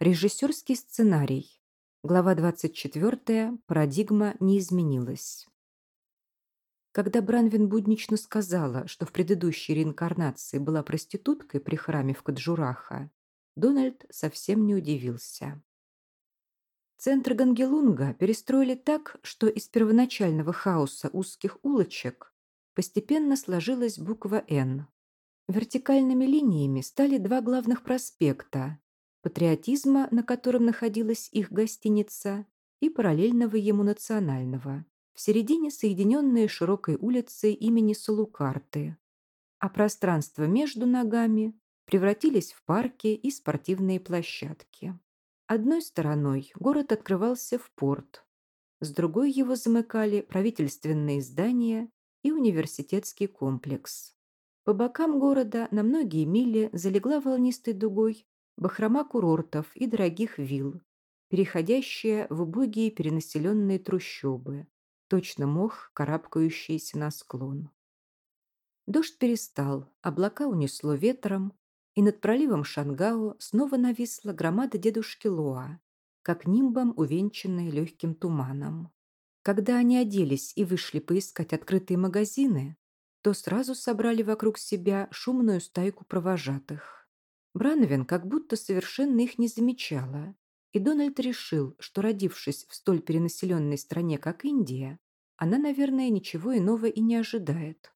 Режиссерский сценарий. Глава 24. Парадигма не изменилась. Когда Бранвин буднично сказала, что в предыдущей реинкарнации была проституткой при храме в Каджураха, Дональд совсем не удивился. Центр Гангелунга перестроили так, что из первоначального хаоса узких улочек постепенно сложилась буква «Н». Вертикальными линиями стали два главных проспекта патриотизма, на котором находилась их гостиница, и параллельного ему национального, в середине соединенные широкой улицей имени Салукарты, а пространство между ногами превратились в парки и спортивные площадки. Одной стороной город открывался в порт, с другой его замыкали правительственные здания и университетский комплекс. По бокам города на многие мили залегла волнистой дугой бахрома курортов и дорогих вилл, переходящая в убогие перенаселенные трущобы, точно мох, карабкающийся на склон. Дождь перестал, облака унесло ветром, и над проливом Шангао снова нависла громада дедушки Лоа, как нимбом увенчанная легким туманом. Когда они оделись и вышли поискать открытые магазины, то сразу собрали вокруг себя шумную стайку провожатых. Брановин как будто совершенно их не замечала, и Дональд решил, что, родившись в столь перенаселенной стране, как Индия, она, наверное, ничего иного и не ожидает.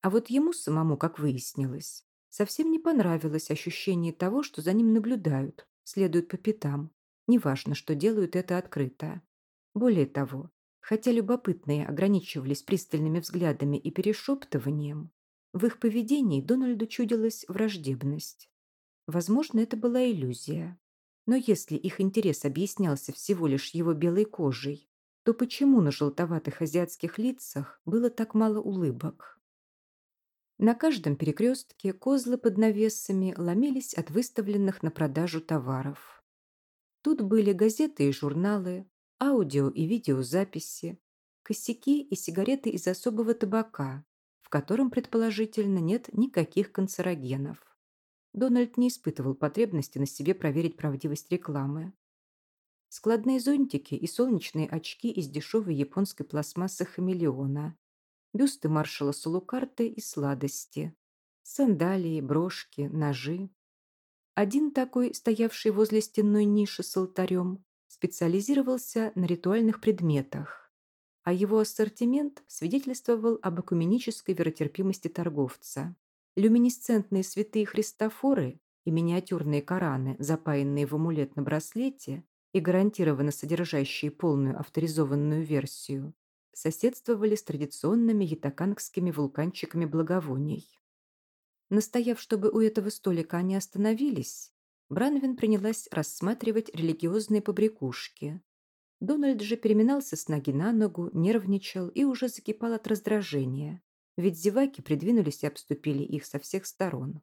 А вот ему самому, как выяснилось, совсем не понравилось ощущение того, что за ним наблюдают, следуют по пятам. Неважно, что делают это открыто. Более того, хотя любопытные ограничивались пристальными взглядами и перешептыванием, в их поведении Дональду чудилась враждебность. Возможно, это была иллюзия. Но если их интерес объяснялся всего лишь его белой кожей, то почему на желтоватых азиатских лицах было так мало улыбок? На каждом перекрестке козлы под навесами ломились от выставленных на продажу товаров. Тут были газеты и журналы, аудио и видеозаписи, косяки и сигареты из особого табака, в котором, предположительно, нет никаких канцерогенов. Дональд не испытывал потребности на себе проверить правдивость рекламы. Складные зонтики и солнечные очки из дешевой японской пластмассы хамелеона, бюсты маршала Сулукарты и сладости, сандалии, брошки, ножи. Один такой, стоявший возле стенной ниши с алтарем, специализировался на ритуальных предметах, а его ассортимент свидетельствовал об экуменической веротерпимости торговца. Люминесцентные святые Христофоры и миниатюрные Кораны, запаянные в амулет на браслете и гарантированно содержащие полную авторизованную версию, соседствовали с традиционными ятакангскими вулканчиками благовоний. Настояв, чтобы у этого столика они остановились, Бранвин принялась рассматривать религиозные побрякушки. Дональд же переминался с ноги на ногу, нервничал и уже закипал от раздражения ведь зеваки придвинулись и обступили их со всех сторон.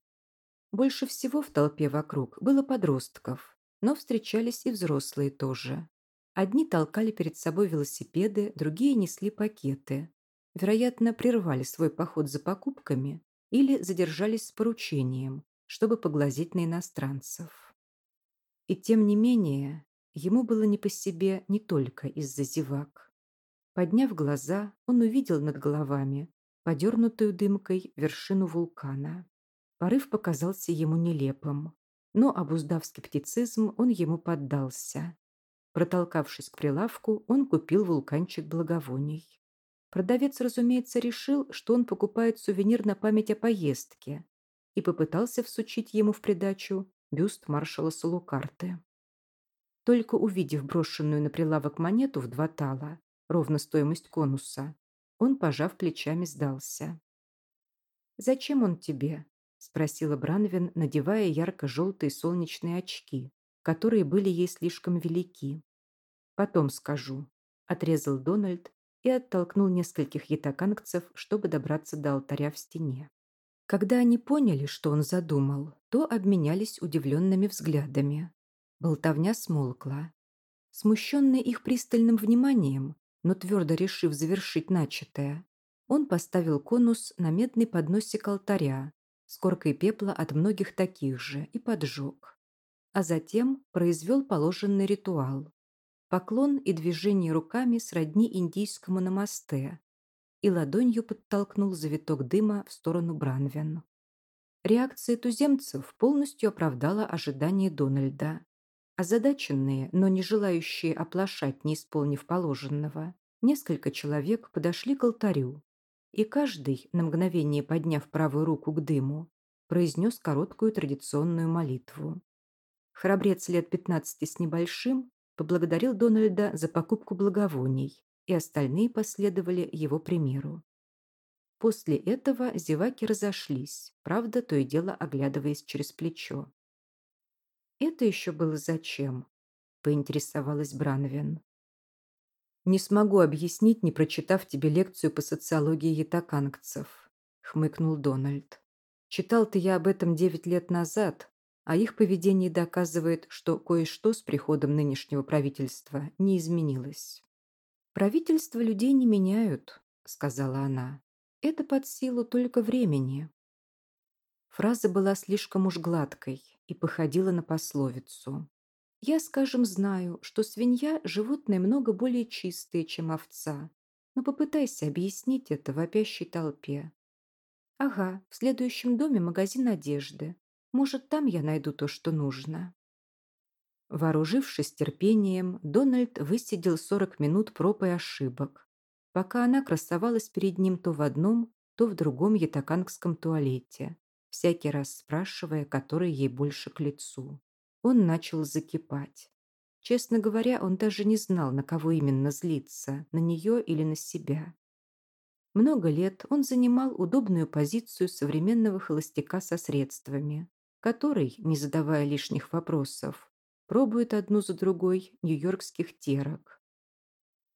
Больше всего в толпе вокруг было подростков, но встречались и взрослые тоже. Одни толкали перед собой велосипеды, другие несли пакеты. Вероятно, прервали свой поход за покупками или задержались с поручением, чтобы поглазеть на иностранцев. И тем не менее, ему было не по себе не только из-за зевак. Подняв глаза, он увидел над головами подернутую дымкой вершину вулкана. Порыв показался ему нелепым, но, обуздав скептицизм, он ему поддался. Протолкавшись к прилавку, он купил вулканчик благовоний. Продавец, разумеется, решил, что он покупает сувенир на память о поездке и попытался всучить ему в придачу бюст маршала Салукарты. Только увидев брошенную на прилавок монету в два тала, ровно стоимость конуса, он, пожав плечами, сдался. «Зачем он тебе?» – спросила Бранвин, надевая ярко-желтые солнечные очки, которые были ей слишком велики. «Потом скажу», – отрезал Дональд и оттолкнул нескольких ятакангцев, чтобы добраться до алтаря в стене. Когда они поняли, что он задумал, то обменялись удивленными взглядами. Болтовня смолкла. Смущенный их пристальным вниманием, но твердо решив завершить начатое, он поставил конус на медный подносик алтаря с коркой пепла от многих таких же и поджег. а затем произвел положенный ритуал. Поклон и движение руками сродни индийскому намасте, и ладонью подтолкнул завиток дыма в сторону Бранвен. Реакция туземцев полностью оправдала ожидания Дональда. Озадаченные, но не желающие оплошать, не исполнив положенного, несколько человек подошли к алтарю, и каждый, на мгновение подняв правую руку к дыму, произнес короткую традиционную молитву. Храбрец лет 15 с небольшим поблагодарил Дональда за покупку благовоний, и остальные последовали его примеру. После этого зеваки разошлись, правда, то и дело оглядываясь через плечо. «Это еще было зачем?» – поинтересовалась Бранвин. «Не смогу объяснить, не прочитав тебе лекцию по социологии ятакангцев», – хмыкнул Дональд. «Читал-то я об этом девять лет назад, а их поведение доказывает, что кое-что с приходом нынешнего правительства не изменилось». «Правительства людей не меняют», – сказала она. Это под силу только времени. Фраза была слишком уж гладкой и походила на пословицу. Я, скажем, знаю, что свинья – животное много более чистое, чем овца. Но попытайся объяснить это вопящей толпе. Ага, в следующем доме магазин одежды. Может, там я найду то, что нужно. Вооружившись терпением, Дональд высидел 40 минут проб и ошибок, пока она красовалась перед ним то в одном, то в другом ятакангском туалете, всякий раз спрашивая, который ей больше к лицу. Он начал закипать. Честно говоря, он даже не знал, на кого именно злиться, на нее или на себя. Много лет он занимал удобную позицию современного холостяка со средствами, который, не задавая лишних вопросов, пробует одну за другой нью-йоркских терок.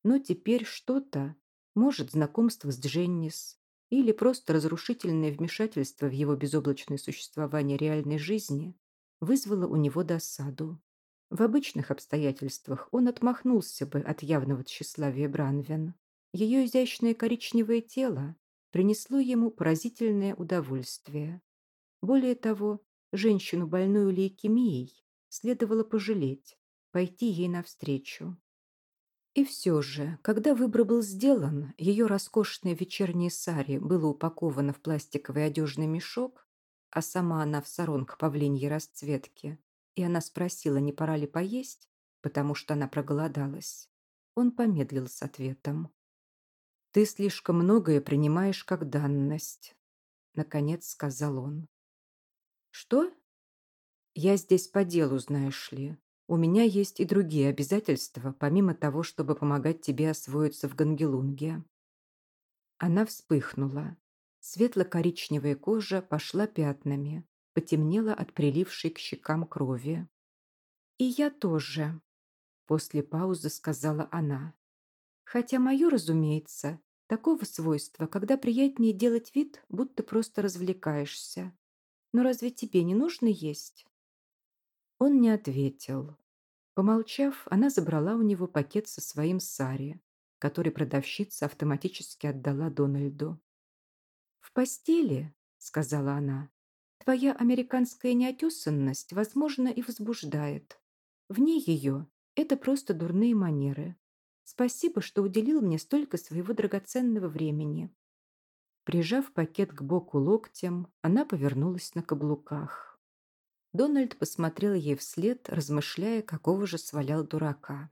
Но теперь что-то, может, знакомство с Дженнис или просто разрушительное вмешательство в его безоблачное существование реальной жизни вызвало у него досаду. В обычных обстоятельствах он отмахнулся бы от явного тщеславия Бранвен. Ее изящное коричневое тело принесло ему поразительное удовольствие. Более того, женщину, больную лейкемией, следовало пожалеть, пойти ей навстречу. И все же, когда выбор был сделан, ее роскошное вечернее сари было упаковано в пластиковый одежный мешок, а сама она в саронг павлиньей расцветки, и она спросила, не пора ли поесть, потому что она проголодалась. Он помедлил с ответом. «Ты слишком многое принимаешь как данность», — наконец сказал он. «Что?» «Я здесь по делу, знаешь ли. У меня есть и другие обязательства, помимо того, чтобы помогать тебе освоиться в Гангелунге». Она вспыхнула. Светло-коричневая кожа пошла пятнами, потемнела от прилившей к щекам крови. «И я тоже», – после паузы сказала она. «Хотя мое, разумеется, такого свойства, когда приятнее делать вид, будто просто развлекаешься. Но разве тебе не нужно есть?» Он не ответил. Помолчав, она забрала у него пакет со своим сари, который продавщица автоматически отдала Дональду. «В постели», — сказала она, — «твоя американская неотесанность, возможно, и возбуждает. Вне ее это просто дурные манеры. Спасибо, что уделил мне столько своего драгоценного времени». Прижав пакет к боку локтем, она повернулась на каблуках. Дональд посмотрел ей вслед, размышляя, какого же свалял дурака.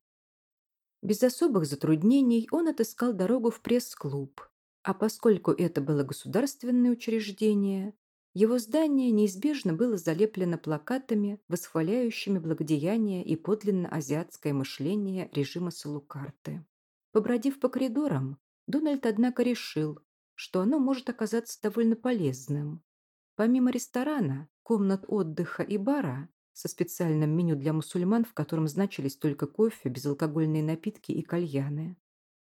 Без особых затруднений он отыскал дорогу в пресс-клуб, а поскольку это было государственное учреждение, его здание неизбежно было залеплено плакатами, восхваляющими благодеяние и подлинно азиатское мышление режима Салукарты. Побродив по коридорам, Дональд, однако, решил, что оно может оказаться довольно полезным. Помимо ресторана, комнат отдыха и бара со специальным меню для мусульман, в котором значились только кофе, безалкогольные напитки и кальяны.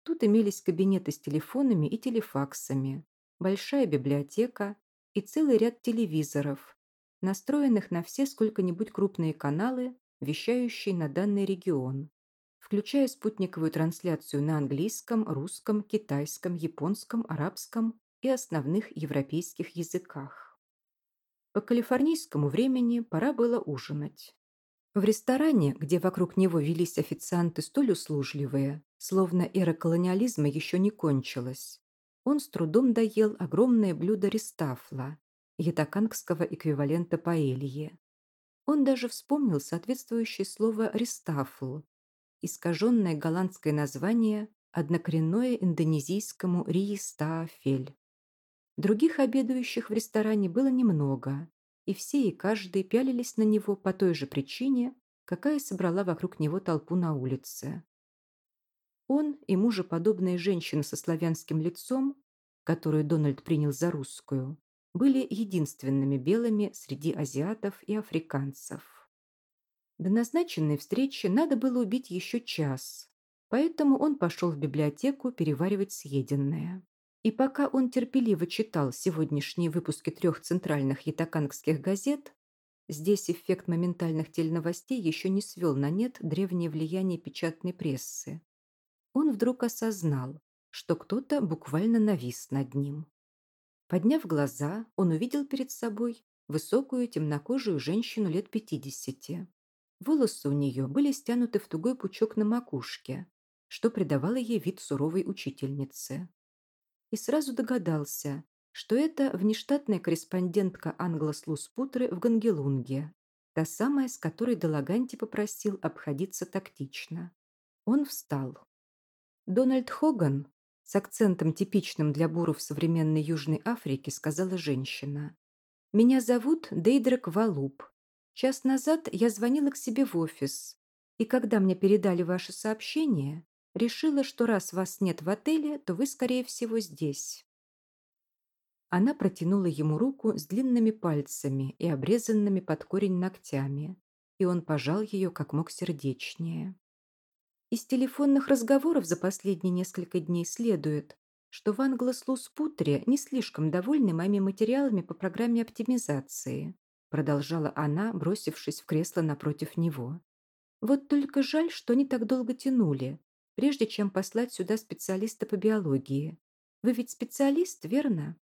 Тут имелись кабинеты с телефонами и телефаксами, большая библиотека и целый ряд телевизоров, настроенных на все сколько-нибудь крупные каналы, вещающие на данный регион, включая спутниковую трансляцию на английском, русском, китайском, японском, арабском и основных европейских языках. По калифорнийскому времени пора было ужинать. В ресторане, где вокруг него велись официанты столь услужливые, словно эра колониализма еще не кончилась, он с трудом доел огромное блюдо ристафла, ятакангского эквивалента паэльи. Он даже вспомнил соответствующее слово «ристафл», искаженное голландское название, однокоренное индонезийскому «риестаафель». Других обедающих в ресторане было немного, и все и каждый пялились на него по той же причине, какая собрала вокруг него толпу на улице. Он и мужеподобная женщина со славянским лицом, которую Дональд принял за русскую, были единственными белыми среди азиатов и африканцев. До назначенной встречи надо было убить еще час, поэтому он пошел в библиотеку переваривать съеденное. И пока он терпеливо читал сегодняшние выпуски трех центральных ятакангских газет, здесь эффект моментальных теленовостей еще не свел на нет древнее влияние печатной прессы. Он вдруг осознал, что кто-то буквально навис над ним. Подняв глаза, он увидел перед собой высокую темнокожую женщину лет пятидесяти. Волосы у нее были стянуты в тугой пучок на макушке, что придавало ей вид суровой учительницы и сразу догадался, что это внештатная корреспондентка Англослуз Путры в Гангелунге, та самая, с которой Делаганти попросил обходиться тактично. Он встал. Дональд Хоган с акцентом, типичным для буров современной Южной Африки, сказала женщина. «Меня зовут Дейдрек Валуп. Час назад я звонила к себе в офис, и когда мне передали ваше сообщение, Решила, что раз вас нет в отеле, то вы, скорее всего, здесь. Она протянула ему руку с длинными пальцами и обрезанными под корень ногтями, и он пожал ее как мог сердечнее. Из телефонных разговоров за последние несколько дней следует, что в Англослуз-Путре не слишком довольны моими материалами по программе оптимизации, продолжала она, бросившись в кресло напротив него. Вот только жаль, что они так долго тянули, прежде чем послать сюда специалиста по биологии. Вы ведь специалист, верно?»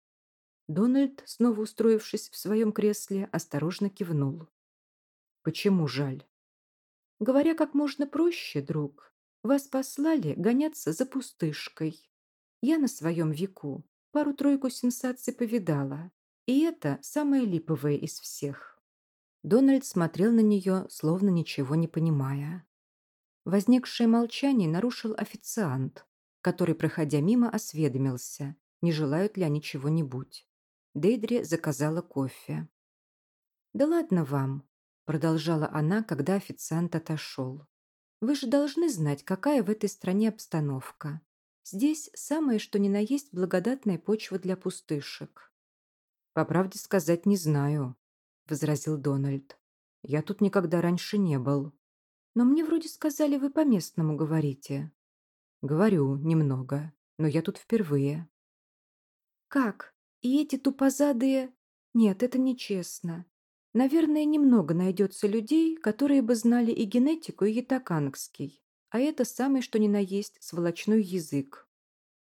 Дональд, снова устроившись в своем кресле, осторожно кивнул. «Почему жаль?» «Говоря как можно проще, друг, вас послали гоняться за пустышкой. Я на своем веку пару-тройку сенсаций повидала, и это самое липовое из всех». Дональд смотрел на нее, словно ничего не понимая. Возникшее молчание нарушил официант, который, проходя мимо, осведомился, не желают ли они чего-нибудь. Дейдри заказала кофе. «Да ладно вам», – продолжала она, когда официант отошел. «Вы же должны знать, какая в этой стране обстановка. Здесь самое, что ни на есть, благодатная почва для пустышек». «По правде сказать, не знаю», – возразил Дональд. «Я тут никогда раньше не был». Но мне вроде сказали, вы по-местному говорите. Говорю немного, но я тут впервые. Как? И эти тупозадые... Нет, это нечестно. Наверное, немного найдется людей, которые бы знали и генетику, и ятакангский. А это самый что ни на есть сволочной язык.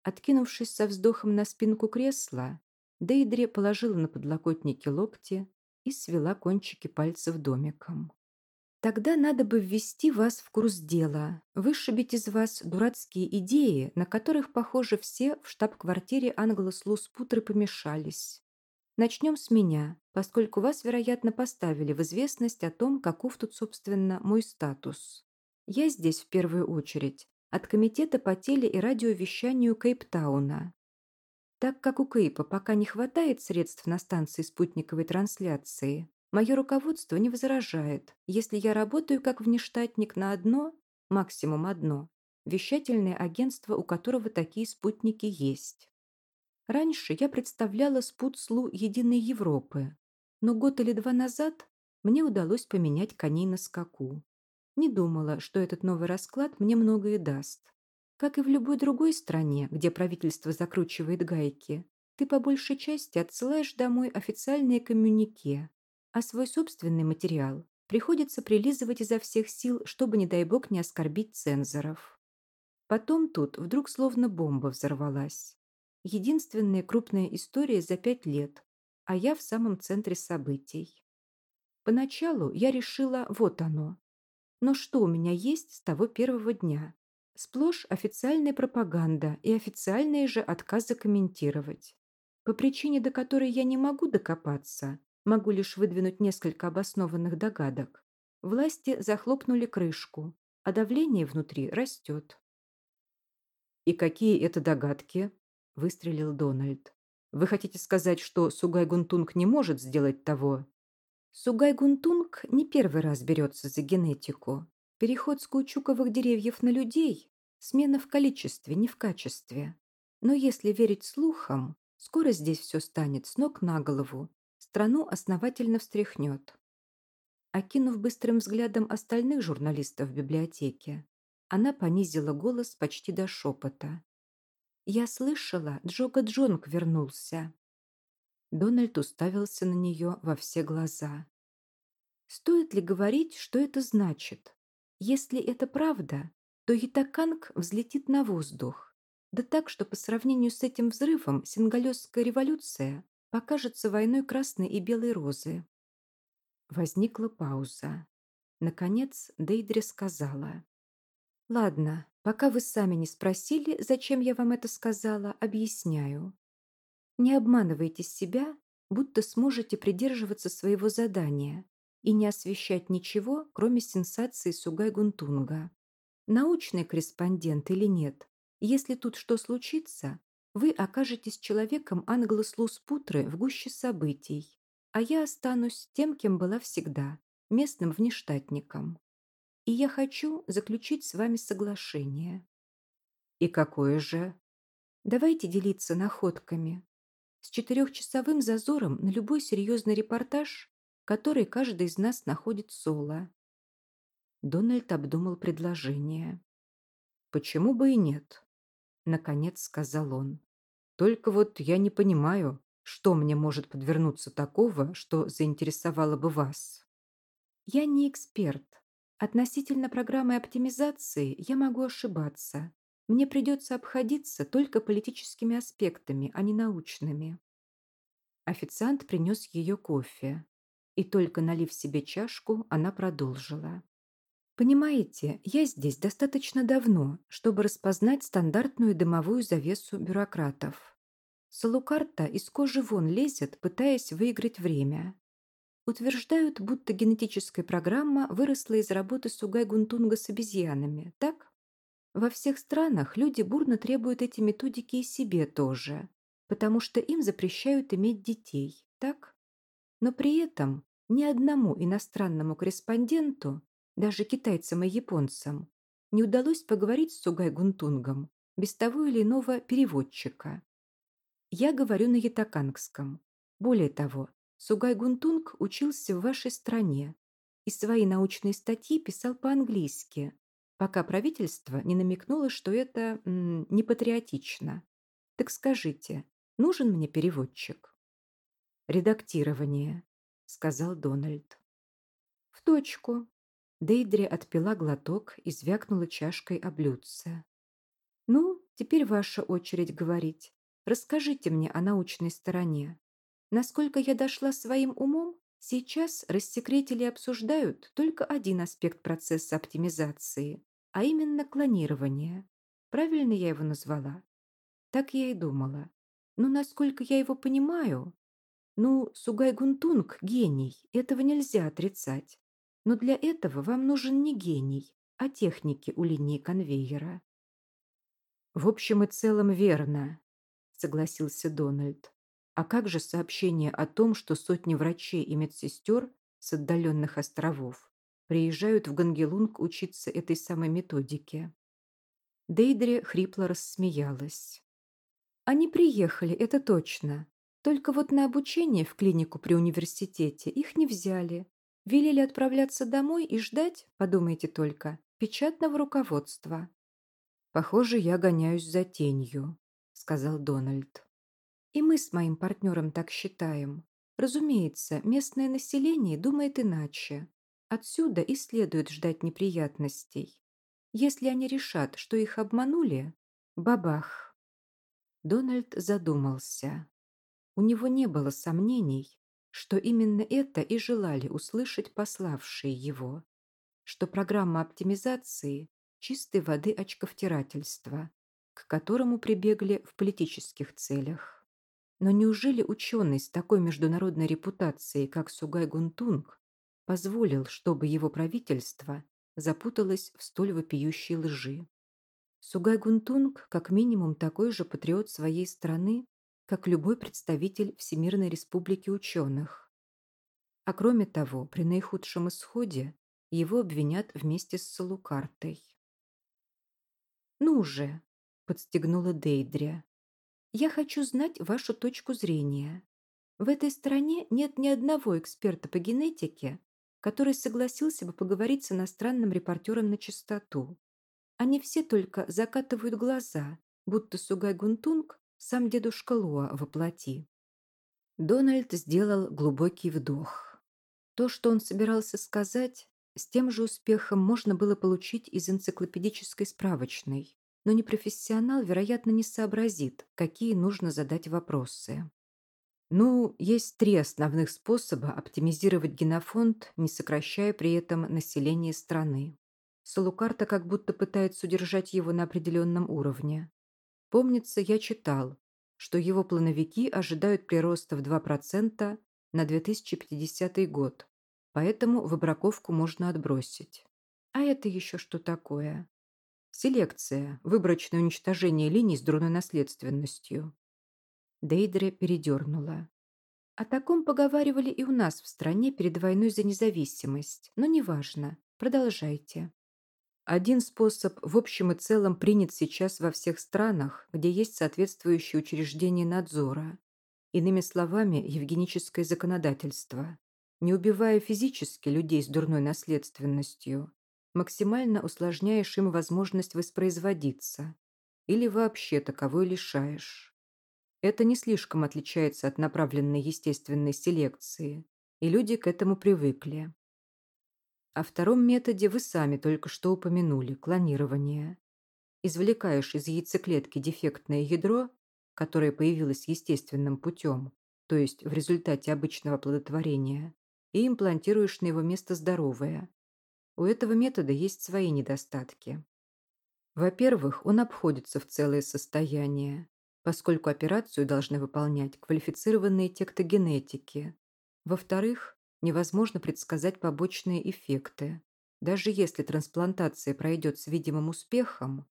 Откинувшись со вздохом на спинку кресла, Дейдре положила на подлокотники локти и свела кончики пальцев домиком. Тогда надо бы ввести вас в курс дела, вышибить из вас дурацкие идеи, на которых, похоже, все в штаб-квартире Англослуз Путры помешались. Начнем с меня, поскольку вас, вероятно, поставили в известность о том, каков тут, собственно, мой статус. Я здесь в первую очередь от Комитета по теле- и радиовещанию Кейптауна. Так как у Кейпа пока не хватает средств на станции спутниковой трансляции, Мое руководство не возражает, если я работаю как внештатник на одно, максимум одно, вещательное агентство, у которого такие спутники есть. Раньше я представляла спутслу Единой Европы, но год или два назад мне удалось поменять коней на скаку. Не думала, что этот новый расклад мне многое даст. Как и в любой другой стране, где правительство закручивает гайки, ты по большей части отсылаешь домой официальные коммюнике, а свой собственный материал приходится прилизывать изо всех сил, чтобы, не дай бог, не оскорбить цензоров. Потом тут вдруг словно бомба взорвалась. Единственная крупная история за пять лет, а я в самом центре событий. Поначалу я решила, вот оно. Но что у меня есть с того первого дня? Сплошь официальная пропаганда и официальные же отказы комментировать. По причине, до которой я не могу докопаться, могу лишь выдвинуть несколько обоснованных догадок. Власти захлопнули крышку, а давление внутри растет. «И какие это догадки?» – выстрелил Дональд. «Вы хотите сказать, что Сугай-Гунтунг не может сделать того?» Сугай-Гунтунг не первый раз берется за генетику. Переход с каучуковых деревьев на людей – смена в количестве, не в качестве. Но если верить слухам, скоро здесь все станет с ног на голову, страну основательно встряхнет. Окинув быстрым взглядом остальных журналистов в библиотеке, она понизила голос почти до шепота. «Я слышала, Джога Джонг вернулся». Дональд уставился на нее во все глаза. «Стоит ли говорить, что это значит? Если это правда, то Ятаканг взлетит на воздух. Да так, что по сравнению с этим взрывом Сингалесская революция покажется войной красной и белой розы». Возникла пауза. Наконец Дейдре сказала. Ладно, пока вы сами не спросили, зачем я вам это сказала, объясняю. Не обманывайте себя, будто сможете придерживаться своего задания и не освещать ничего, кроме сенсации Сугай-Гунтунга. Научный корреспондент или нет, если тут что случится, вы окажетесь человеком Англослус-Путры в гуще событий, а я останусь тем, кем была всегда, местным внештатником и я хочу заключить с вами соглашение». «И какое же?» «Давайте делиться находками. С четырехчасовым зазором на любой серьезный репортаж, который каждый из нас находит соло». Дональд обдумал предложение. «Почему бы и нет?» Наконец сказал он. «Только вот я не понимаю, что мне может подвернуться такого, что заинтересовало бы вас?» «Я не эксперт», Относительно программы оптимизации я могу ошибаться. Мне придется обходиться только политическими аспектами, а не научными. Официант принес ее кофе. И только налив себе чашку, она продолжила. Понимаете, я здесь достаточно давно, чтобы распознать стандартную дымовую завесу бюрократов. Салукарта из кожи вон лезет, пытаясь выиграть время. Утверждают, будто генетическая программа выросла из работы Сугай-Гунтунга с обезьянами, так? Во всех странах люди бурно требуют эти методики и себе тоже, потому что им запрещают иметь детей, так? Но при этом ни одному иностранному корреспонденту, даже китайцам и японцам, не удалось поговорить с Сугай-Гунтунгом без того или иного переводчика. Я говорю на ятакангском. Более того, Сугай Гунтунг учился в вашей стране и свои научные статьи писал по-английски, пока правительство не намекнуло, что это м, не патриотично. Так скажите, нужен мне переводчик? Редактирование, сказал Дональд. В точку. Дейдри отпила глоток и звякнула чашкой о блюдце. Ну, теперь ваша очередь говорить. Расскажите мне о научной стороне. Насколько я дошла своим умом, сейчас рассекретили обсуждают только один аспект процесса оптимизации, а именно клонирование. Правильно я его назвала? Так я и думала. Но насколько я его понимаю... Ну, Сугай-Гунтунг – гений, этого нельзя отрицать. Но для этого вам нужен не гений, а техники у линии конвейера. «В общем и целом верно», – согласился Дональд. А как же сообщение о том, что сотни врачей и медсестер с отдаленных островов приезжают в Гангелунг учиться этой самой методике? Дейдре хрипло рассмеялась. Они приехали, это точно. Только вот на обучение в клинику при университете их не взяли. Велели отправляться домой и ждать, подумайте только, печатного руководства. «Похоже, я гоняюсь за тенью», — сказал Дональд. И мы с моим партнером так считаем. Разумеется, местное население думает иначе. Отсюда и следует ждать неприятностей. Если они решат, что их обманули, бабах. Дональд задумался. У него не было сомнений, что именно это и желали услышать пославшие его, что программа оптимизации – чистой воды очковтирательство, к которому прибегли в политических целях. Но неужели ученый с такой международной репутацией, как Сугай Гунтунг, позволил, чтобы его правительство запуталось в столь вопиющей лжи? Сугай Гунтунг как минимум такой же патриот своей страны, как любой представитель Всемирной Республики Ученых. А кроме того, при наихудшем исходе его обвинят вместе с Салукартой. «Ну же!» – подстегнула Дейдря. Я хочу знать вашу точку зрения. В этой стране нет ни одного эксперта по генетике, который согласился бы поговорить с иностранным репортером на чистоту. Они все только закатывают глаза, будто Сугай Гунтунг сам дедушка Луа воплоти. Дональд сделал глубокий вдох. То, что он собирался сказать, с тем же успехом можно было получить из энциклопедической справочной но непрофессионал, вероятно, не сообразит, какие нужно задать вопросы. Ну, есть три основных способа оптимизировать генофонд, не сокращая при этом население страны. Салукарта как будто пытается удержать его на определенном уровне. Помнится, я читал, что его плановики ожидают прироста в 2% на 2050 год, поэтому выбраковку можно отбросить. А это еще что такое? Селекция, выборочное уничтожение линий с дурной наследственностью. Дейдре передернула. О таком поговаривали и у нас в стране перед войной за независимость, но неважно. Продолжайте. Один способ в общем и целом принят сейчас во всех странах, где есть соответствующие учреждения надзора. Иными словами, евгеническое законодательство. Не убивая физически людей с дурной наследственностью, максимально усложняешь им возможность воспроизводиться или вообще таковой лишаешь. Это не слишком отличается от направленной естественной селекции, и люди к этому привыкли. О втором методе вы сами только что упомянули – клонирование. Извлекаешь из яйцеклетки дефектное ядро, которое появилось естественным путем, то есть в результате обычного оплодотворения, и имплантируешь на его место здоровое, у этого метода есть свои недостатки. Во-первых, он обходится в целое состояние, поскольку операцию должны выполнять квалифицированные тектогенетики. Во-вторых, невозможно предсказать побочные эффекты. Даже если трансплантация пройдет с видимым успехом,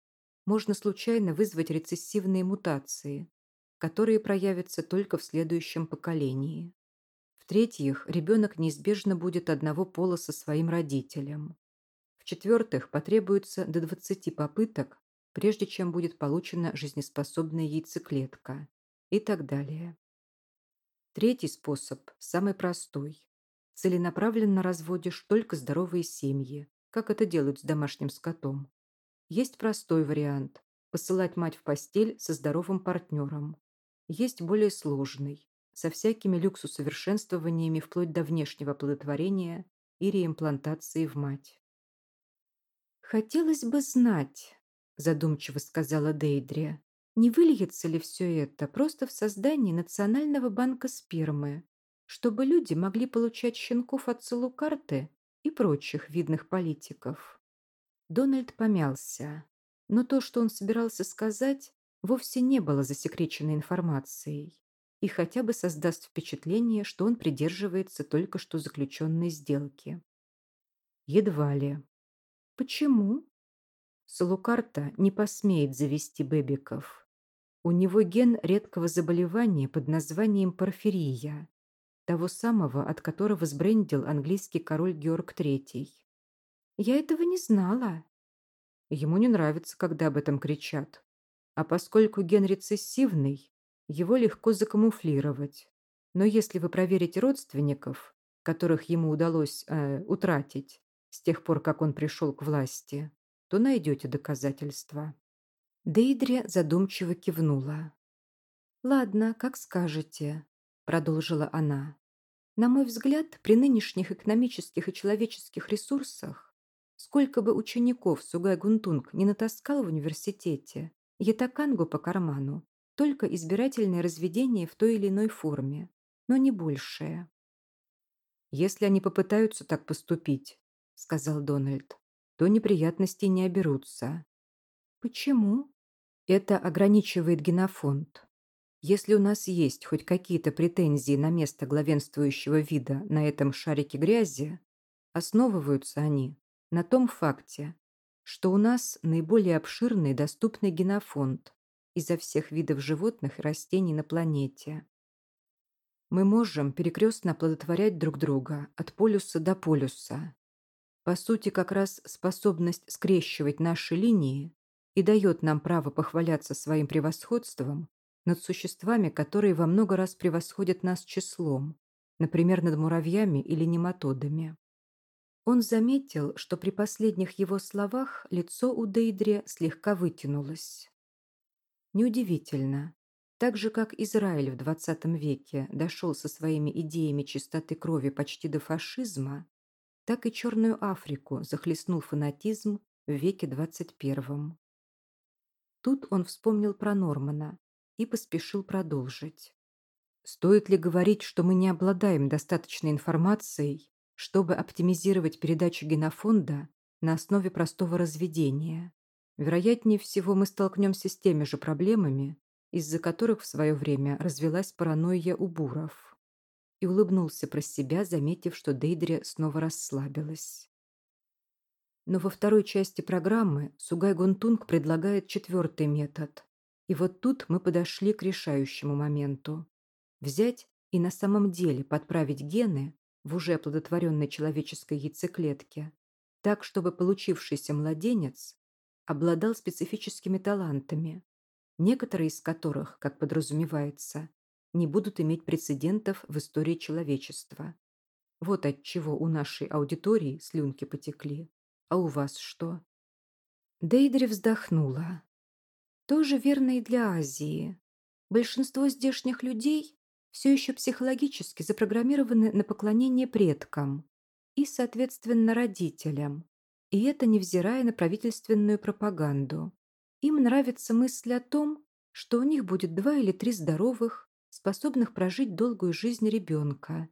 можно случайно вызвать рецессивные мутации, которые проявятся только в следующем поколении. В-третьих, ребенок неизбежно будет одного пола со своим родителем. В-четвертых, потребуется до 20 попыток, прежде чем будет получена жизнеспособная яйцеклетка. И так далее. Третий способ, самый простой. Целенаправленно разводишь только здоровые семьи, как это делают с домашним скотом. Есть простой вариант – посылать мать в постель со здоровым партнером. Есть более сложный со всякими люксусовершенствованиями вплоть до внешнего оплодотворения и реимплантации в мать. «Хотелось бы знать», – задумчиво сказала Дейдрия, «не выльется ли все это просто в создании Национального банка спермы, чтобы люди могли получать щенков от Целукарты и прочих видных политиков?» Дональд помялся, но то, что он собирался сказать, вовсе не было засекреченной информацией и хотя бы создаст впечатление, что он придерживается только что заключенной сделки. Едва ли. Почему? Салукарта не посмеет завести бебиков. У него ген редкого заболевания под названием порфирия, того самого, от которого сбрендил английский король Георг III. Я этого не знала. Ему не нравится, когда об этом кричат. А поскольку ген рецессивный, его легко закамуфлировать. Но если вы проверите родственников, которых ему удалось э, утратить с тех пор, как он пришел к власти, то найдете доказательства. Дейдри задумчиво кивнула. «Ладно, как скажете», – продолжила она. «На мой взгляд, при нынешних экономических и человеческих ресурсах, сколько бы учеников Сугай Гунтунг не натаскал в университете, Ятакангу по карману, только избирательное разведение в той или иной форме, но не большее. «Если они попытаются так поступить», — сказал Дональд, «то неприятностей не оберутся». «Почему?» «Это ограничивает генофонд. Если у нас есть хоть какие-то претензии на место главенствующего вида на этом шарике грязи, основываются они на том факте, что у нас наиболее обширный доступный генофонд изо всех видов животных и растений на планете. Мы можем перекрестно оплодотворять друг друга от полюса до полюса. По сути, как раз способность скрещивать наши линии и дает нам право похваляться своим превосходством над существами, которые во много раз превосходят нас числом, например, над муравьями или нематодами. Он заметил, что при последних его словах лицо у Дейдре слегка вытянулось. Неудивительно. Так же, как Израиль в XX веке дошел со своими идеями чистоты крови почти до фашизма, так и Черную Африку захлестнул фанатизм в веке XXI. Тут он вспомнил про Нормана и поспешил продолжить. Стоит ли говорить, что мы не обладаем достаточной информацией, чтобы оптимизировать передачу генофонда на основе простого разведения. Вероятнее всего, мы столкнемся с теми же проблемами, из-за которых в свое время развелась паранойя у буров. И улыбнулся про себя, заметив, что Дейдри снова расслабилась. Но во второй части программы Сугай Гунтунг предлагает четвертый метод. И вот тут мы подошли к решающему моменту. Взять и на самом деле подправить гены, в уже оплодотворенной человеческой яйцеклетке, так, чтобы получившийся младенец обладал специфическими талантами, некоторые из которых, как подразумевается, не будут иметь прецедентов в истории человечества. Вот от чего у нашей аудитории слюнки потекли. А у вас что? Дейдри вздохнула. Тоже верно и для Азии. Большинство здешних людей все еще психологически запрограммированы на поклонение предкам и, соответственно, родителям. И это невзирая на правительственную пропаганду. Им нравится мысль о том, что у них будет два или три здоровых, способных прожить долгую жизнь ребенка,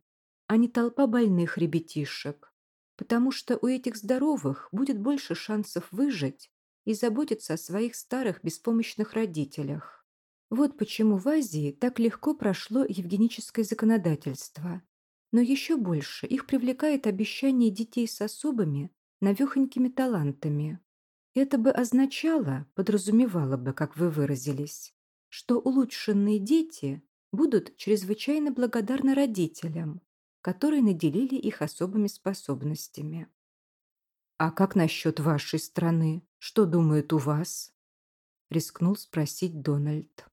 а не толпа больных ребятишек, потому что у этих здоровых будет больше шансов выжить и заботиться о своих старых беспомощных родителях. Вот почему в Азии так легко прошло евгеническое законодательство. Но еще больше их привлекает обещание детей с особыми, навехонькими талантами. Это бы означало, подразумевало бы, как вы выразились, что улучшенные дети будут чрезвычайно благодарны родителям, которые наделили их особыми способностями. «А как насчет вашей страны? Что думают у вас?» — рискнул спросить Дональд.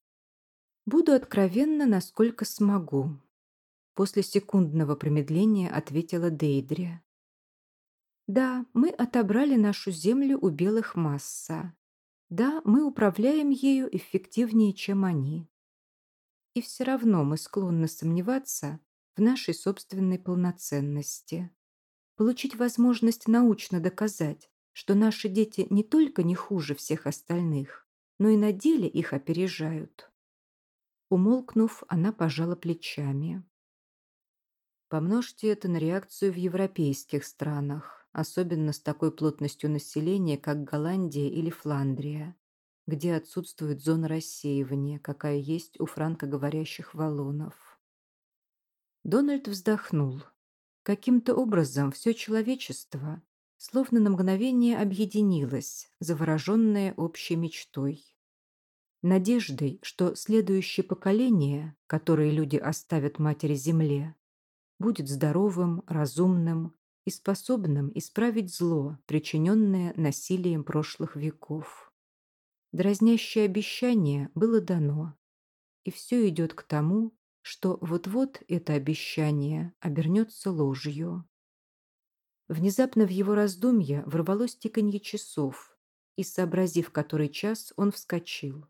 Буду откровенна, насколько смогу. После секундного промедления ответила Дейдри. Да, мы отобрали нашу землю у белых масса. Да, мы управляем ею эффективнее, чем они. И все равно мы склонны сомневаться в нашей собственной полноценности. Получить возможность научно доказать, что наши дети не только не хуже всех остальных, но и на деле их опережают. Умолкнув, она пожала плечами. Помножьте это на реакцию в европейских странах, особенно с такой плотностью населения, как Голландия или Фландрия, где отсутствует зона рассеивания, какая есть у франкоговорящих валлонов. Дональд вздохнул. Каким-то образом все человечество словно на мгновение объединилось, завороженное общей мечтой надеждой, что следующее поколение, которое люди оставят Матери Земле, будет здоровым, разумным и способным исправить зло, причиненное насилием прошлых веков. Дразнящее обещание было дано, и все идет к тому, что вот-вот это обещание обернется ложью. Внезапно в его раздумья ворвалось тиканье часов, и, сообразив который час, он вскочил.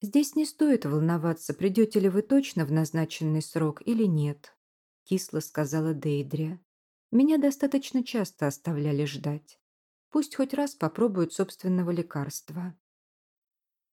«Здесь не стоит волноваться, придете ли вы точно в назначенный срок или нет», — кисло сказала Дейдрия. «Меня достаточно часто оставляли ждать. Пусть хоть раз попробуют собственного лекарства».